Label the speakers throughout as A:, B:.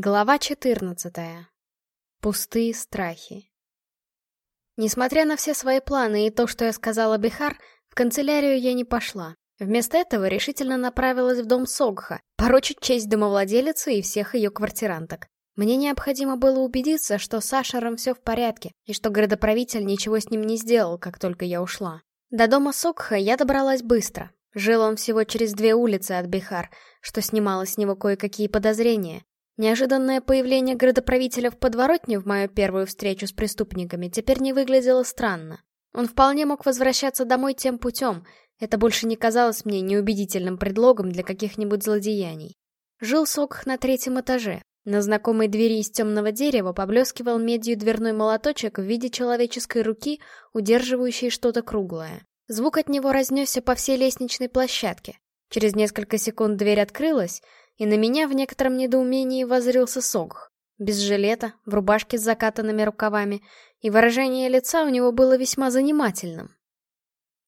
A: Глава 14. Пустые страхи. Несмотря на все свои планы и то, что я сказала Бихар, в канцелярию я не пошла. Вместо этого решительно направилась в дом Согха, порочить честь домовладелицы и всех ее квартиранток. Мне необходимо было убедиться, что с Ашером все в порядке, и что градоправитель ничего с ним не сделал, как только я ушла. До дома Согха я добралась быстро. Жил он всего через две улицы от Бихар, что снимало с него кое-какие подозрения. Неожиданное появление градоправителя в подворотне в мою первую встречу с преступниками теперь не выглядело странно. Он вполне мог возвращаться домой тем путем, это больше не казалось мне неубедительным предлогом для каких-нибудь злодеяний. Жил Сокх на третьем этаже. На знакомой двери из темного дерева поблескивал медью дверной молоточек в виде человеческой руки, удерживающей что-то круглое. Звук от него разнесся по всей лестничной площадке. Через несколько секунд дверь открылась, и на меня в некотором недоумении возрился Согх. Без жилета, в рубашке с закатанными рукавами, и выражение лица у него было весьма занимательным.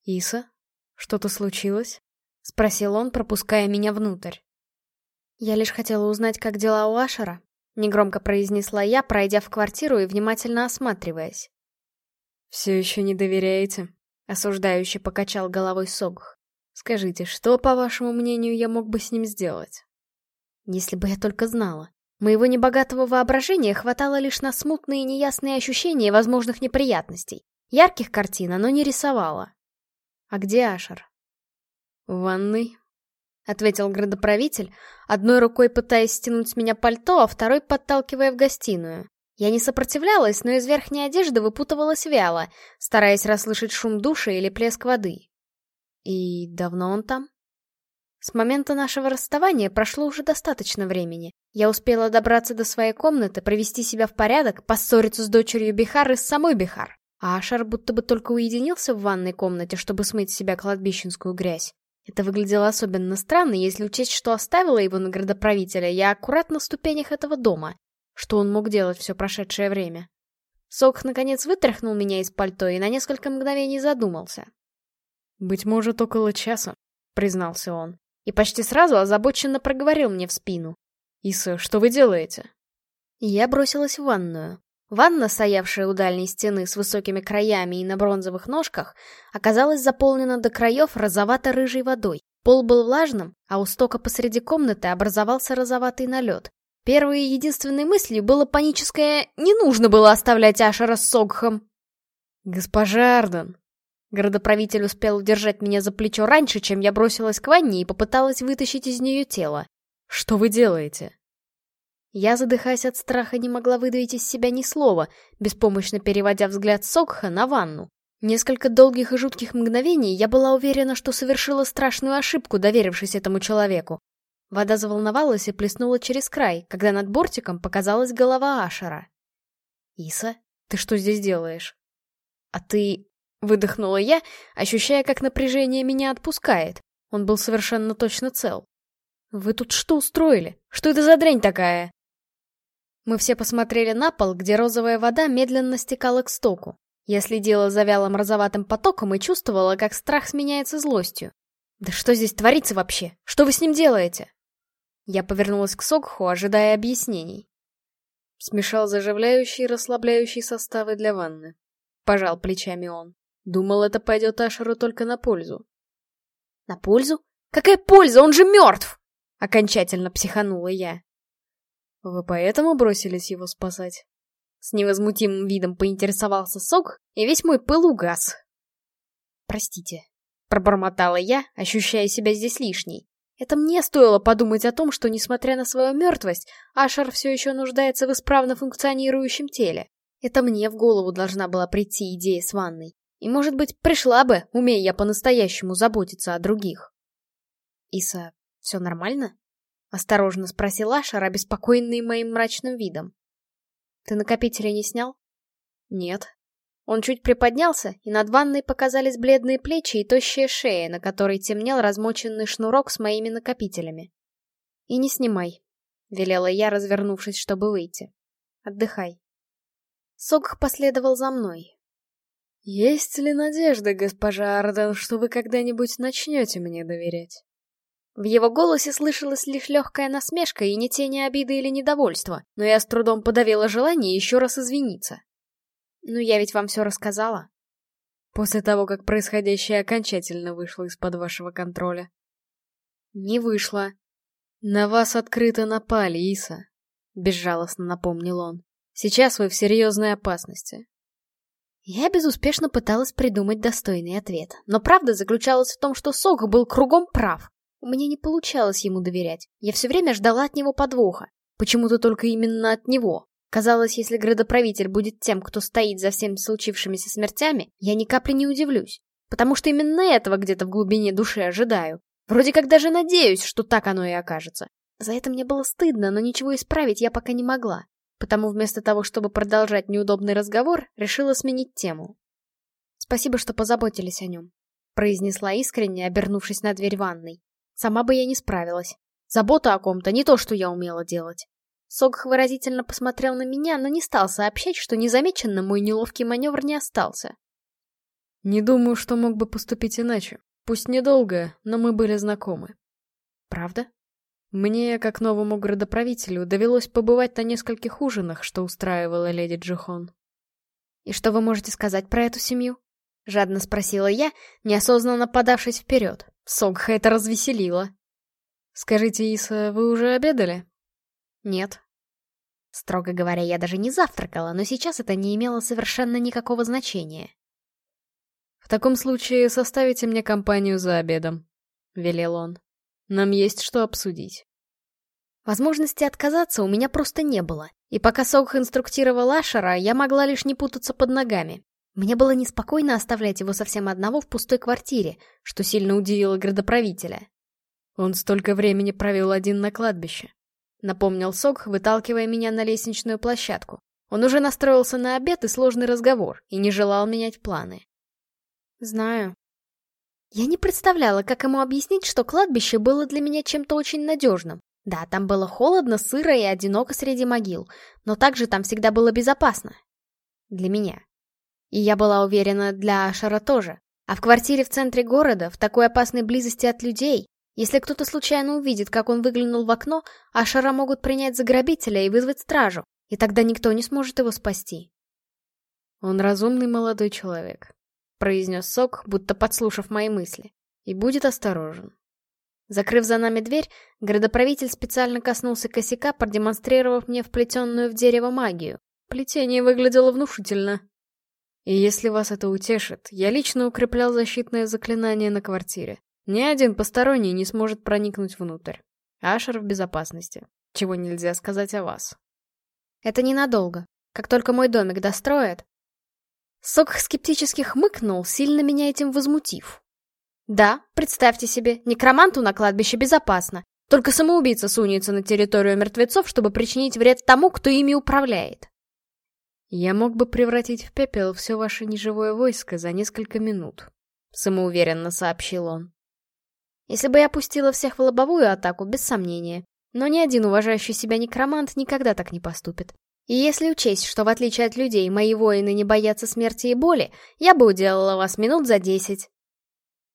A: «Иса, что-то случилось?» — спросил он, пропуская меня внутрь. «Я лишь хотела узнать, как дела у Ашера», — негромко произнесла я, пройдя в квартиру и внимательно осматриваясь.
B: «Все еще не доверяете?» — осуждающе покачал головой Согх. «Скажите, что, по вашему мнению, я мог бы с ним сделать?»
A: Если бы я только знала. Моего небогатого воображения хватало лишь на смутные и неясные ощущения возможных неприятностей. Ярких картин оно не рисовало. А где Ашер?
B: В ванной, —
A: ответил градоправитель, одной рукой пытаясь стянуть с меня пальто, а второй подталкивая в гостиную. Я не сопротивлялась, но из верхней одежды выпутывалась вяло, стараясь расслышать шум душа или плеск воды. И давно он там? С момента нашего расставания прошло уже достаточно времени. Я успела добраться до своей комнаты, провести себя в порядок, поссориться с дочерью Бихар и с самой Бихар. А Ашар будто бы только уединился в ванной комнате, чтобы смыть с себя кладбищенскую грязь. Это выглядело особенно странно, если учесть, что оставила его на градоправителя я аккуратно на ступенях этого дома. Что он мог делать все прошедшее время? Сок, наконец, вытряхнул меня из пальто и на несколько мгновений задумался.
B: «Быть может, около часа», — признался он
A: и почти сразу озабоченно проговорил мне в спину.
B: «Иса, что вы делаете?»
A: Я бросилась в ванную. Ванна, стоявшая у дальней стены с высокими краями и на бронзовых ножках, оказалась заполнена до краев розовато-рыжей водой. Пол был влажным, а у стока посреди комнаты образовался розоватый налет. Первой и единственной мыслью было паническое «не нужно было оставлять Ашера с Согхом».
B: «Госпожа Арден!»
A: Городоправитель успел удержать меня за плечо раньше, чем я бросилась к ванне и попыталась вытащить из нее тело.
B: «Что вы делаете?»
A: Я, задыхаясь от страха, не могла выдавить из себя ни слова, беспомощно переводя взгляд Сокха на ванну. Несколько долгих и жутких мгновений я была уверена, что совершила страшную ошибку, доверившись этому человеку. Вода заволновалась и плеснула через край, когда над бортиком показалась голова Ашера.
B: «Иса, ты что здесь делаешь?»
A: «А ты Выдохнула я, ощущая, как напряжение меня отпускает. Он был совершенно точно цел. «Вы тут что устроили? Что это за дрянь такая?» Мы все посмотрели на пол, где розовая вода медленно стекала к стоку. Я следила за вялым розоватым потоком и чувствовала, как страх сменяется злостью. «Да что здесь творится вообще? Что вы с ним делаете?» Я повернулась к Сокху, ожидая объяснений.
B: Смешал заживляющие и расслабляющие составы для ванны. Пожал плечами он. Думал, это пойдет Ашеру только на пользу.
A: На пользу? Какая польза? Он же мертв! Окончательно психанула я.
B: Вы поэтому бросились его спасать?
A: С невозмутимым видом поинтересовался Сок, и весь мой пыл угас. Простите, пробормотала я, ощущая себя здесь лишней. Это мне стоило подумать о том, что, несмотря на свою мертвость, Ашер все еще нуждается в исправно функционирующем теле. Это мне в голову должна была прийти идея с ванной. И, может быть, пришла бы, умея я по-настоящему заботиться о других. «Иса, все нормально?» — осторожно спросил Ашер, обеспокоенный моим мрачным видом. «Ты накопители не снял?»
B: «Нет».
A: Он чуть приподнялся, и над ванной показались бледные плечи и тощая шея, на которой темнел размоченный шнурок с моими накопителями. «И не снимай», — велела я, развернувшись, чтобы выйти. «Отдыхай». Согх последовал за мной,
B: «Есть ли надежда, госпожа Арден, что вы когда-нибудь начнете мне доверять?»
A: В его голосе слышалась лишь легкая насмешка и не тени обиды или недовольства, но я с трудом подавила желание еще раз извиниться. «Ну, я ведь вам все рассказала».
B: После того, как происходящее окончательно вышло из-под вашего контроля.
A: «Не вышло».
B: «На вас открыто напали, Иса», — безжалостно напомнил он. «Сейчас вы в серьезной опасности.
A: Я безуспешно пыталась придумать достойный ответ, но правда заключалась в том, что Сок был кругом прав. У меня не получалось ему доверять. Я все время ждала от него подвоха. Почему-то только именно от него. Казалось, если градоправитель будет тем, кто стоит за всеми случившимися смертями, я ни капли не удивлюсь. Потому что именно этого где-то в глубине души ожидаю. Вроде как даже надеюсь, что так оно и окажется. За это мне было стыдно, но ничего исправить я пока не могла потому вместо того, чтобы продолжать неудобный разговор, решила сменить тему. «Спасибо, что позаботились о нем», — произнесла искренне, обернувшись на дверь ванной. «Сама бы я не справилась. Забота о ком-то не то, что я умела делать». Согх выразительно посмотрел на меня, но не стал сообщать, что незамеченным мой неловкий маневр не остался.
B: «Не думаю, что мог бы поступить иначе. Пусть недолго, но мы были знакомы».
A: «Правда?»
B: Мне, как новому градоправителю, довелось побывать на нескольких ужинах, что устраивала леди Джихон.
A: «И что вы можете сказать про эту семью?» — жадно спросила я, неосознанно подавшись вперед. Согха это развеселило.
B: «Скажите, Иса, вы уже обедали?»
A: «Нет». Строго говоря, я даже не завтракала, но сейчас это не имело совершенно никакого значения.
B: «В таком случае составите мне компанию за обедом», — велел он. Нам есть что обсудить.
A: Возможности отказаться у меня просто не было, и пока Согх инструктировал Ашера, я могла лишь не путаться под ногами. Мне было неспокойно оставлять его совсем одного в пустой квартире, что сильно удивило градоправителя.
B: Он столько времени провел один на кладбище. Напомнил Согх, выталкивая меня на лестничную площадку. Он уже настроился на обед и сложный разговор, и не желал менять планы.
A: «Знаю», я не представляла, как ему объяснить, что кладбище было для меня чем-то очень надежным. Да, там было холодно, сыро и одиноко среди могил, но также там всегда было безопасно. Для меня. И я была уверена, для Ашара тоже. А в квартире в центре города, в такой опасной близости от людей, если кто-то случайно увидит, как он выглянул в окно, Ашара могут принять за грабителя и вызвать стражу, и тогда никто не сможет его спасти.
B: Он разумный молодой человек произнес Сок, будто подслушав мои мысли. И будет осторожен.
A: Закрыв за нами дверь, городоправитель специально коснулся косяка, продемонстрировав мне вплетенную в дерево магию.
B: Плетение выглядело внушительно. И если вас это утешит, я лично укреплял защитное заклинание на квартире. Ни один посторонний не сможет проникнуть внутрь. Ашер в безопасности. Чего нельзя сказать о вас.
A: Это ненадолго. Как только мой домик достроят, Сок скептически хмыкнул, сильно меня этим возмутив. Да, представьте себе, некроманту на кладбище безопасно. Только самоубийца сунется на территорию мертвецов, чтобы причинить вред тому, кто ими управляет.
B: Я мог бы превратить в пепел все ваше неживое войско за несколько минут, самоуверенно сообщил он.
A: Если бы я пустила всех в лобовую атаку, без сомнения. Но ни один уважающий себя некромант никогда так не поступит. И если учесть, что в отличие от людей мои воины не боятся смерти и боли, я бы уделала вас минут за десять.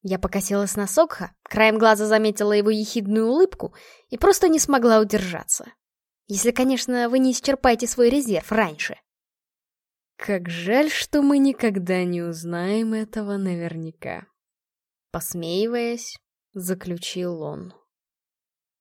A: Я покосилась на Сокха, краем глаза заметила его ехидную улыбку и просто не смогла удержаться. Если, конечно, вы не исчерпаете свой резерв раньше.
B: Как жаль, что мы никогда не узнаем этого наверняка.
A: Посмеиваясь, заключил он.